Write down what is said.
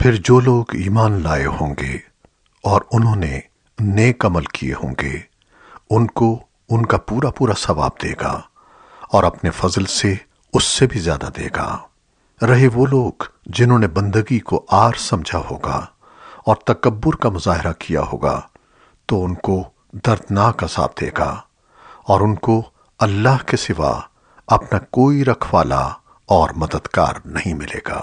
پھر جو لوگ ایمان لائے ہوں گے اور انہوں نے نیک عمل کیے ہوں گے، ان کو ان کا پورا پورا ثواب دے گا اور اپنے فضل سے اس سے بھی زیادہ دے گا۔ رہے وہ لوگ جنہوں نے بندگی کو آر سمجھا ہوگا اور تکبر کا مظاہرہ کیا ہوگا، تو ان کو دردناک عذاب دے گا اور ان کو اللہ کے سوا اپنا کوئی رکھوالا اور مددگار نہیں ملے گا۔